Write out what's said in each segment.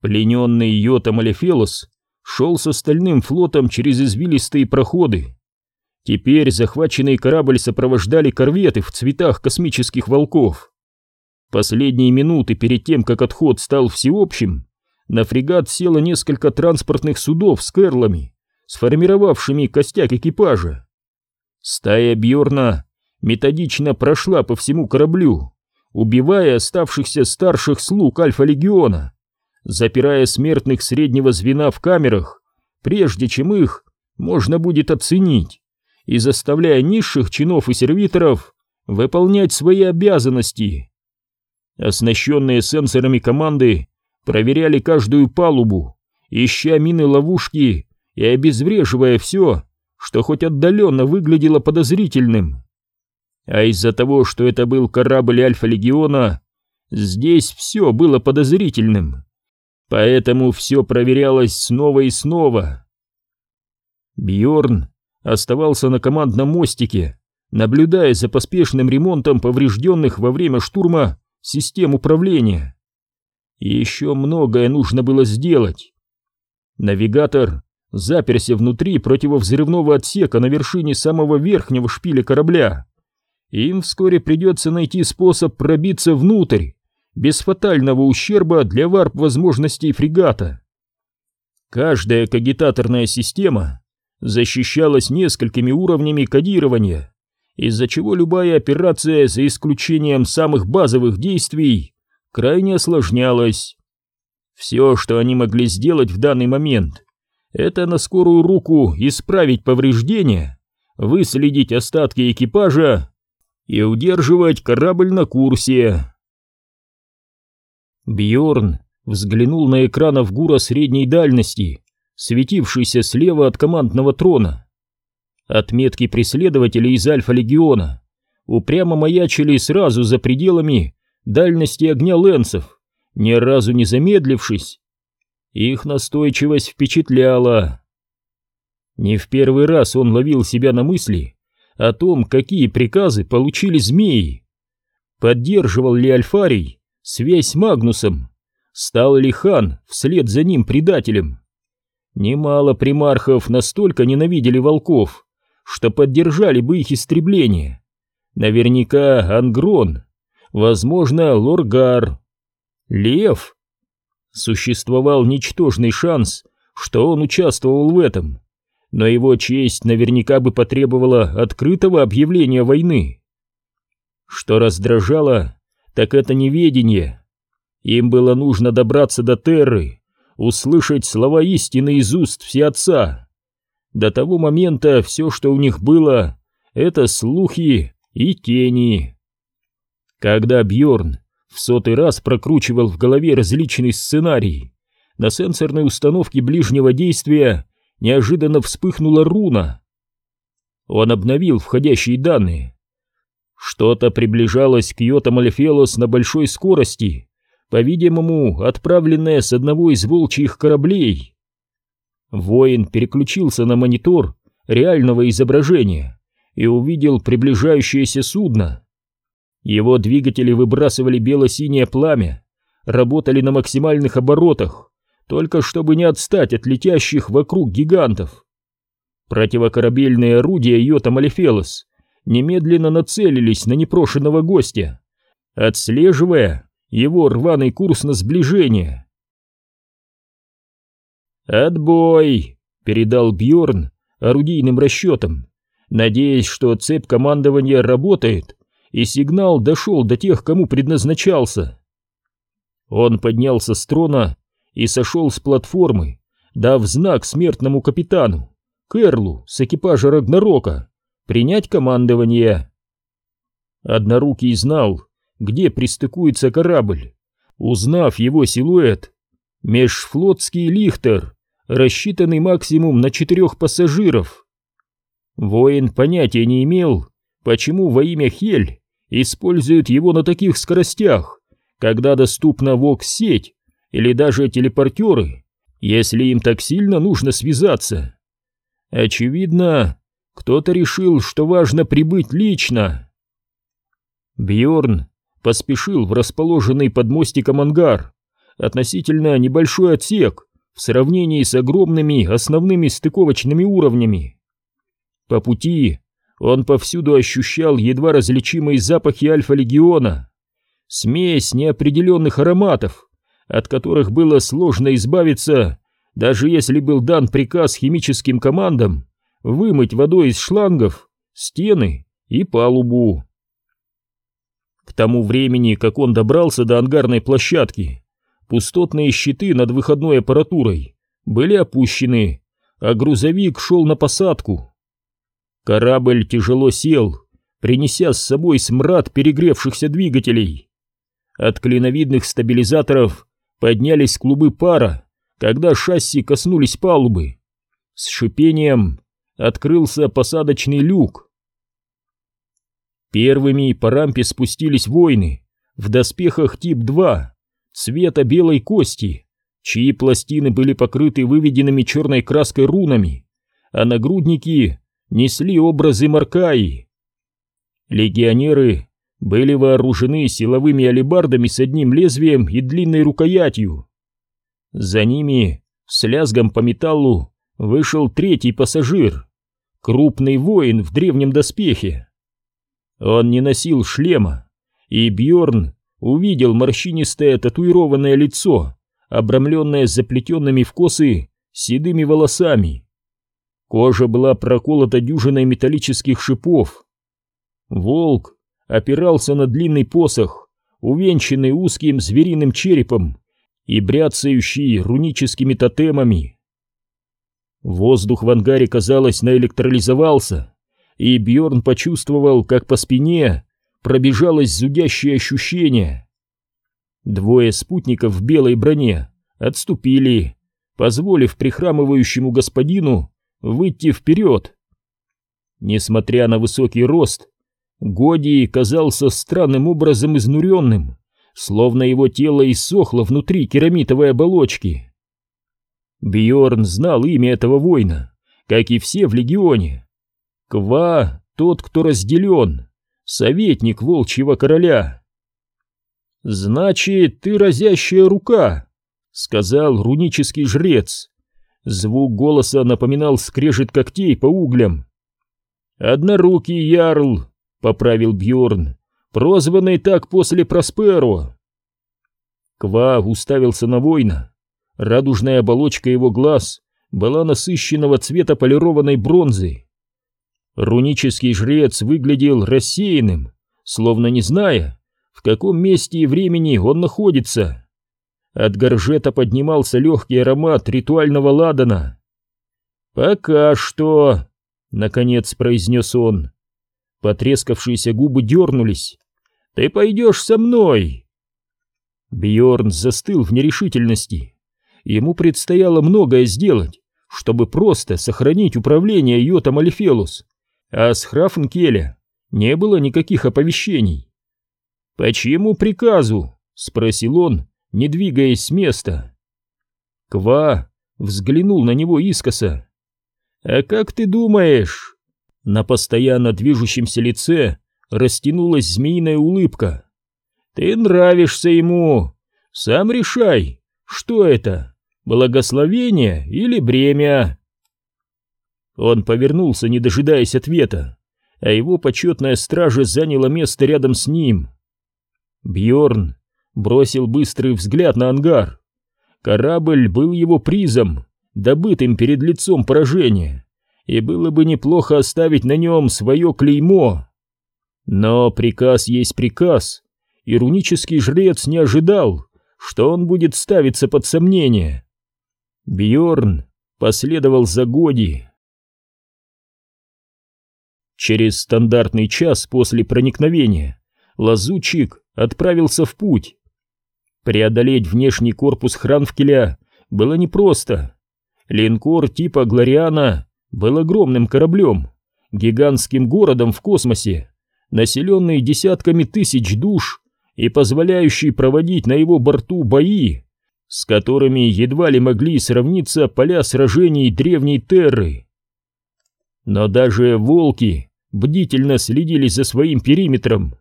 Плененный Йота Малефелос шел с остальным флотом через извилистые проходы. Теперь захваченный корабль сопровождали корветы в цветах космических волков. Последние минуты перед тем, как отход стал всеобщим, на фрегат село несколько транспортных судов с керлами, сформировавшими костяк экипажа. Стая Бьорна методично прошла по всему кораблю, убивая оставшихся старших слуг Альфа-легиона, запирая смертных среднего звена в камерах, прежде чем их можно будет оценить, и заставляя низших чинов и сервиторов выполнять свои обязанности. Оснащенные сенсорами команды проверяли каждую палубу, ища мины-ловушки и обезвреживая все, что хоть отдаленно выглядело подозрительным. А из-за того, что это был корабль Альфа-Легиона, здесь все было подозрительным. Поэтому все проверялось снова и снова. Бьорн оставался на командном мостике, наблюдая за поспешным ремонтом поврежденных во время штурма систем управления. Еще многое нужно было сделать. Навигатор заперся внутри противовзрывного отсека на вершине самого верхнего шпиля корабля. Им вскоре придется найти способ пробиться внутрь, без фатального ущерба для варп-возможностей фрегата. Каждая кагитаторная система защищалась несколькими уровнями кодирования, из-за чего любая операция, за исключением самых базовых действий, крайне осложнялась. Все, что они могли сделать в данный момент, это на скорую руку исправить повреждения, выследить остатки экипажа и удерживать корабль на курсе. Бьорн взглянул на экран Авгура средней дальности, светившийся слева от командного трона. Отметки преследователей из Альфа-легиона упрямо маячили сразу за пределами дальности огня лэнсов, ни разу не замедлившись. Их настойчивость впечатляла. Не в первый раз он ловил себя на мысли о том, какие приказы получили змеи. Поддерживал ли Альфарий связь Магнусом? Стал ли хан вслед за ним предателем? Немало примархов настолько ненавидели волков, что поддержали бы их истребление. Наверняка Ангрон, возможно, Лоргар. Лев? Существовал ничтожный шанс, что он участвовал в этом но его честь наверняка бы потребовала открытого объявления войны. Что раздражало, так это неведение. Им было нужно добраться до Терры, услышать слова истины из уст Всеотца. До того момента все, что у них было, это слухи и тени. Когда Бьорн в сотый раз прокручивал в голове различные сценарии, на сенсорной установке ближнего действия неожиданно вспыхнула руна. Он обновил входящие данные. Что-то приближалось к Йота Малефелос на большой скорости, по-видимому, отправленное с одного из волчьих кораблей. Воин переключился на монитор реального изображения и увидел приближающееся судно. Его двигатели выбрасывали бело-синее пламя, работали на максимальных оборотах, только чтобы не отстать от летящих вокруг гигантов. Противокорабельные орудия Йота Малефелос немедленно нацелились на непрошенного гостя, отслеживая его рваный курс на сближение. «Отбой!» — передал Бьорн орудийным расчетом, надеясь, что цепь командования работает, и сигнал дошел до тех, кому предназначался. Он поднялся с трона и сошел с платформы, дав знак смертному капитану, Кэрлу с экипажа Рагнарока, принять командование. Однорукий знал, где пристыкуется корабль. Узнав его силуэт, межфлотский лихтер, рассчитанный максимум на четырех пассажиров. Воин понятия не имел, почему во имя Хель используют его на таких скоростях, когда доступна ВОКС-сеть или даже телепортеры, если им так сильно нужно связаться. Очевидно, кто-то решил, что важно прибыть лично. Бьорн поспешил в расположенный под мостиком ангар, относительно небольшой отсек в сравнении с огромными основными стыковочными уровнями. По пути он повсюду ощущал едва различимые запахи Альфа-легиона, смесь неопределенных ароматов, от которых было сложно избавиться, даже если был дан приказ химическим командам вымыть водой из шлангов стены и палубу. К тому времени, как он добрался до ангарной площадки, пустотные щиты над выходной аппаратурой были опущены, а грузовик шел на посадку. Корабль тяжело сел, принеся с собой смрад перегревшихся двигателей. От клиновидных стабилизаторов поднялись клубы пара, когда шасси коснулись палубы. С шипением открылся посадочный люк. Первыми по рампе спустились воины в доспехах тип 2, цвета белой кости, чьи пластины были покрыты выведенными черной краской рунами, а нагрудники несли образы Маркаи. Легионеры были вооружены силовыми алебардами с одним лезвием и длинной рукоятью. За ними, с лязгом по металлу, вышел третий пассажир, крупный воин в древнем доспехе. Он не носил шлема, и Бьорн увидел морщинистое татуированное лицо, обрамленное заплетенными в косы седыми волосами. Кожа была проколота дюжиной металлических шипов. Волк опирался на длинный посох, увенчанный узким звериным черепом и бряцающий руническими тотемами. Воздух в ангаре, казалось, наэлектролизовался, и Бьорн почувствовал, как по спине пробежалось зудящее ощущение. Двое спутников в белой броне отступили, позволив прихрамывающему господину выйти вперед. Несмотря на высокий рост, Годи казался странным образом изнуренным, словно его тело иссохло внутри керамитовой оболочки. Бьорн знал имя этого воина, как и все в легионе. Ква — тот, кто разделен, советник волчьего короля. «Значит, ты разящая рука», — сказал рунический жрец. Звук голоса напоминал скрежет когтей по углям. «Однорукий ярл», — поправил Бьорн, прозванный так после Просперо. Ква уставился на воина. Радужная оболочка его глаз была насыщенного цвета полированной бронзы. Рунический жрец выглядел рассеянным, словно не зная, в каком месте и времени он находится. От горжета поднимался легкий аромат ритуального ладана. «Пока что», — наконец произнес он. Потрескавшиеся губы дернулись. «Ты пойдешь со мной!» Бьорн застыл в нерешительности. Ему предстояло многое сделать, чтобы просто сохранить управление Йотом Алифелус, а с Храфенкеля не было никаких оповещений. «По чьему приказу?» — спросил он, не двигаясь с места. Ква взглянул на него искоса. «А как ты думаешь?» На постоянно движущемся лице растянулась змеиная улыбка. «Ты нравишься ему! Сам решай, что это, благословение или бремя?» Он повернулся, не дожидаясь ответа, а его почетная стража заняла место рядом с ним. Бьорн бросил быстрый взгляд на ангар. Корабль был его призом, добытым перед лицом поражения и было бы неплохо оставить на нем свое клеймо. Но приказ есть приказ, и рунический жрец не ожидал, что он будет ставиться под сомнение. Бьорн последовал за Годи. Через стандартный час после проникновения лазутчик отправился в путь. Преодолеть внешний корпус Хранфкеля было непросто. Линкор типа Глориана был огромным кораблем, гигантским городом в космосе, населенный десятками тысяч душ и позволяющий проводить на его борту бои, с которыми едва ли могли сравниться поля сражений древней Терры. Но даже волки бдительно следили за своим периметром.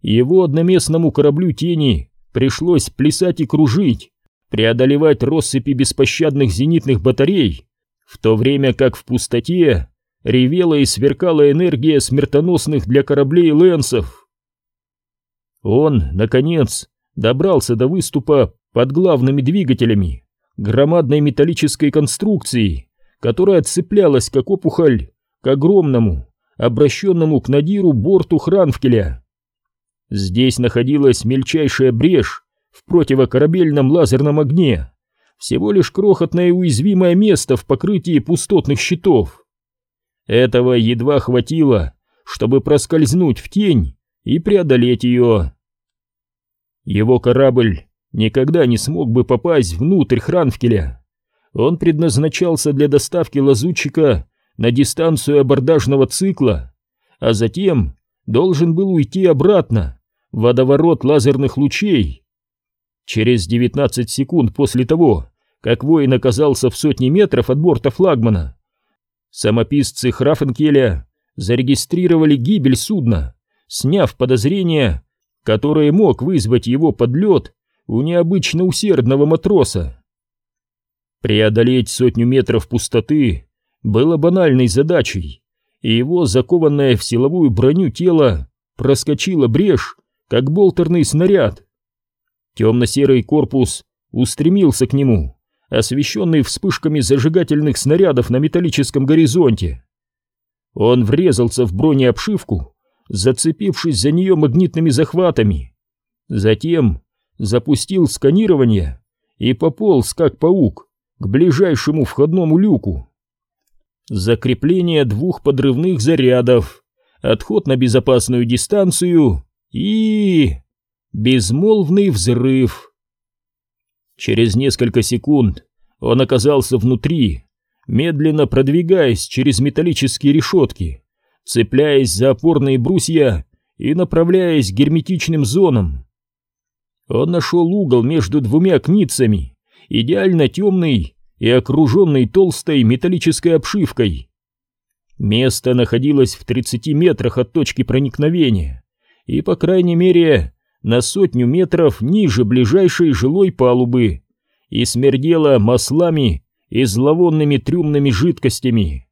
Его одноместному кораблю тени пришлось плясать и кружить преодолевать россыпи беспощадных зенитных батарей, в то время как в пустоте ревела и сверкала энергия смертоносных для кораблей лэнсов. Он, наконец, добрался до выступа под главными двигателями громадной металлической конструкции, которая цеплялась как опухоль к огромному, обращенному к Надиру борту Хранфкеля. Здесь находилась мельчайшая брешь в противокорабельном лазерном огне, всего лишь крохотное уязвимое место в покрытии пустотных щитов. Этого едва хватило, чтобы проскользнуть в тень и преодолеть ее. Его корабль никогда не смог бы попасть внутрь Хранфкеля. Он предназначался для доставки лазутчика на дистанцию абордажного цикла, а затем должен был уйти обратно, в водоворот лазерных лучей. Через 19 секунд после того, как воин оказался в сотне метров от борта флагмана, самописцы Храфенкеля зарегистрировали гибель судна, сняв подозрение, которое мог вызвать его подлет у необычно усердного матроса. Преодолеть сотню метров пустоты было банальной задачей, и его закованное в силовую броню тело проскочило брешь, как болтерный снаряд. Темно-серый корпус устремился к нему, освещенный вспышками зажигательных снарядов на металлическом горизонте. Он врезался в бронеобшивку, зацепившись за нее магнитными захватами. Затем запустил сканирование и пополз, как паук, к ближайшему входному люку. Закрепление двух подрывных зарядов, отход на безопасную дистанцию и... безмолвный взрыв. Через несколько секунд он оказался внутри, медленно продвигаясь через металлические решетки, цепляясь за опорные брусья и направляясь к герметичным зонам. Он нашел угол между двумя кницами, идеально темный и окруженный толстой металлической обшивкой. Место находилось в 30 метрах от точки проникновения и, по крайней мере, на сотню метров ниже ближайшей жилой палубы и смердело маслами и зловонными трюмными жидкостями.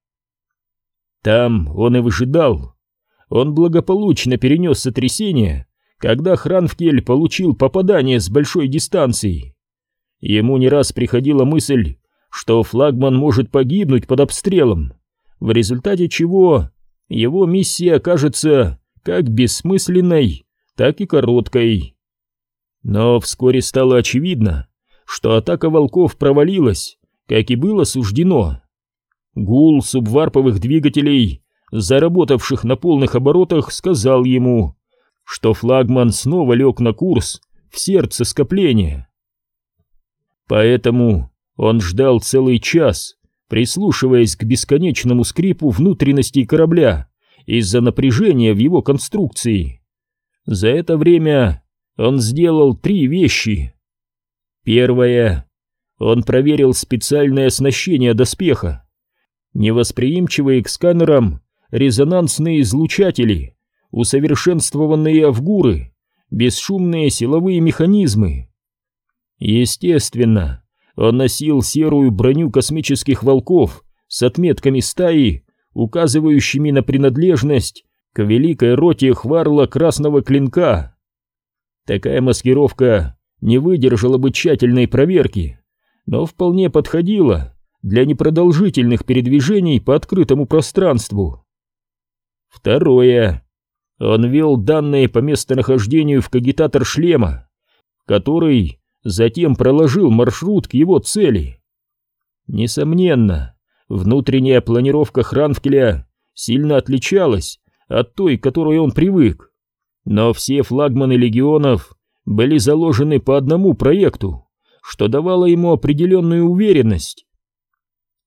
Там он и выжидал. Он благополучно перенес сотрясение когда Хранфкель получил попадание с большой дистанции. Ему не раз приходила мысль, что флагман может погибнуть под обстрелом, в результате чего его миссия окажется как бессмысленной, так и короткой. Но вскоре стало очевидно, что атака волков провалилась, как и было суждено. Гул субварповых двигателей, заработавших на полных оборотах, сказал ему, что флагман снова лег на курс в сердце скопления. Поэтому он ждал целый час, прислушиваясь к бесконечному скрипу внутренностей корабля из-за напряжения в его конструкции. За это время он сделал три вещи. Первое. Он проверил специальное оснащение доспеха. Невосприимчивые к сканерам резонансные излучатели, усовершенствованные авгуры, бесшумные силовые механизмы. Естественно, он носил серую броню космических волков с отметками стаи, указывающими на принадлежность к великой роте Хварла Красного Клинка. Такая маскировка не выдержала бы тщательной проверки, но вполне подходила для непродолжительных передвижений по открытому пространству. Второе. Он ввел данные по местонахождению в кагитатор шлема, который затем проложил маршрут к его цели. Несомненно, внутренняя планировка Хранфкеля сильно отличалась от той, к которой он привык, но все флагманы легионов были заложены по одному проекту, что давало ему определенную уверенность.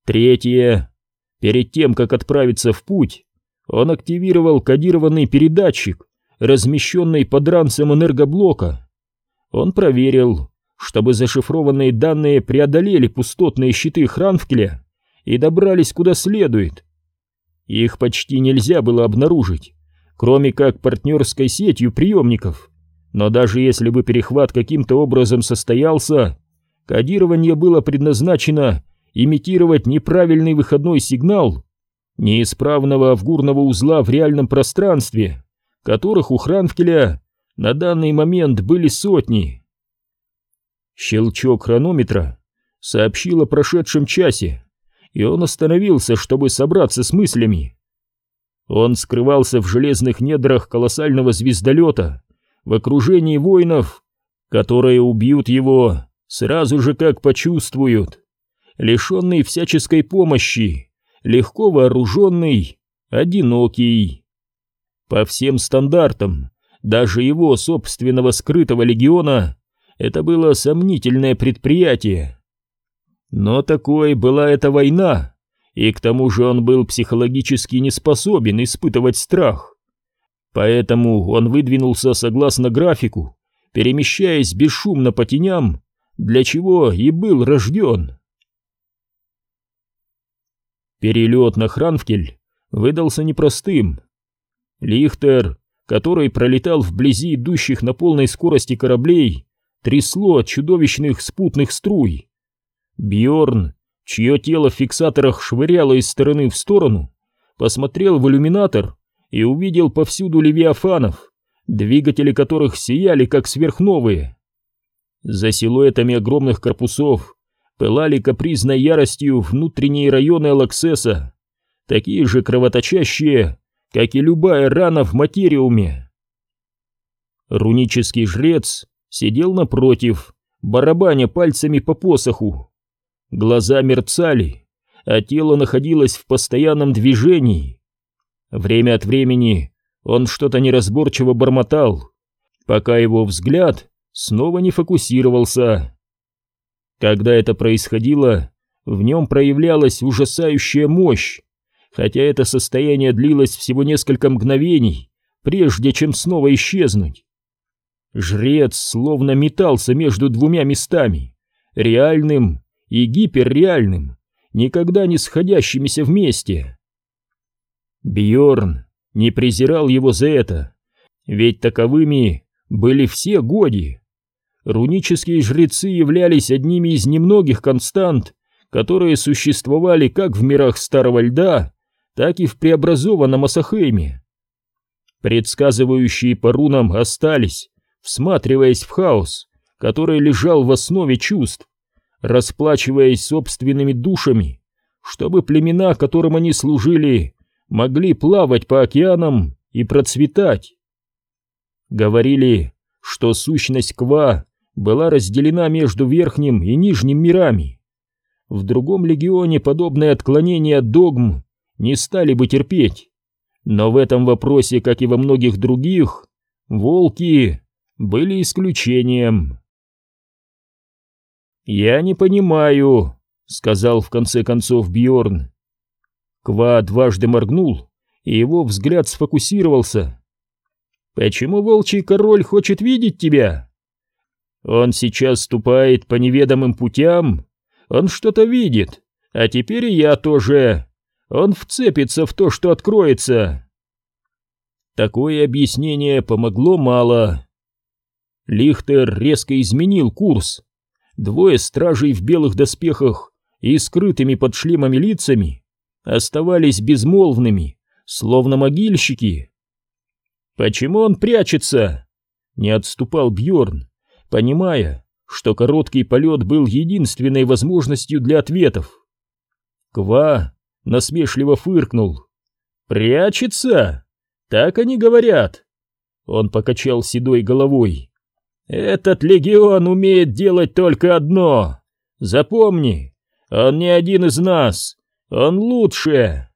Третье. Перед тем, как отправиться в путь, он активировал кодированный передатчик, размещенный под ранцем энергоблока. Он проверил, чтобы зашифрованные данные преодолели пустотные щиты Хранфкеля и добрались куда следует. Их почти нельзя было обнаружить, кроме как партнерской сетью приемников. Но даже если бы перехват каким-то образом состоялся, Кодирование было предназначено имитировать неправильный выходной сигнал неисправного авгурного узла в реальном пространстве, которых у Хранфкеля на данный момент были сотни. Щелчок хронометра сообщил о прошедшем часе, и он остановился, чтобы собраться с мыслями. Он скрывался в железных недрах колоссального звездолета, в окружении воинов, которые убьют его сразу же как почувствуют. Лишенный всяческой помощи, легко вооруженный, одинокий. По всем стандартам, даже его собственного скрытого легиона, это было сомнительное предприятие. Но такой была эта война, и к тому же он был психологически не способен испытывать страх. Поэтому он выдвинулся согласно графику, перемещаясь бесшумно по теням, для чего и был рожден. Перелет на Хранфкель выдался непростым. Лихтер, который пролетал вблизи идущих на полной скорости кораблей, трясло от чудовищных спутных струй. Бьорн, чье тело в фиксаторах швыряло из стороны в сторону, посмотрел в иллюминатор и увидел повсюду левиафанов, двигатели которых сияли как сверхновые. За силуэтами огромных корпусов пылали капризной яростью внутренние районы Алаксеса, такие же кровоточащие, как и любая рана в материуме. Рунический жрец сидел напротив, барабаня пальцами по посоху. Глаза мерцали, а тело находилось в постоянном движении. Время от времени он что-то неразборчиво бормотал, пока его взгляд снова не фокусировался. Когда это происходило, в нем проявлялась ужасающая мощь, хотя это состояние длилось всего несколько мгновений, прежде чем снова исчезнуть. Жрец словно метался между двумя местами, реальным и гиперреальным, никогда не сходящимися вместе. Бьорн не презирал его за это, ведь таковыми были все годи. Рунические жрецы являлись одними из немногих констант, которые существовали как в мирах Старого Льда, так и в преобразованном Асахейме. Предсказывающие по рунам остались, всматриваясь в хаос, который лежал в основе чувств, расплачиваясь собственными душами, чтобы племена, которым они служили, могли плавать по океанам и процветать. Говорили, что сущность Ква была разделена между верхним и нижним мирами. В другом легионе подобные отклонения от догм не стали бы терпеть. Но в этом вопросе, как и во многих других, волки были исключением. «Я не понимаю», — сказал в конце концов Бьорн. Ква дважды моргнул, и его взгляд сфокусировался. «Почему волчий король хочет видеть тебя?» «Он сейчас ступает по неведомым путям, он что-то видит, а теперь и я тоже. Он вцепится в то, что откроется». Такое объяснение помогло мало. Лихтер резко изменил курс. Двое стражей в белых доспехах и скрытыми под шлемами лицами оставались безмолвными, словно могильщики. «Почему он прячется?» — не отступал Бьорн, понимая, что короткий полет был единственной возможностью для ответов. Ква насмешливо фыркнул. «Прячется? Так они говорят!» Он покачал седой головой. «Этот легион умеет делать только одно. Запомни, он не один из нас, он лучше!»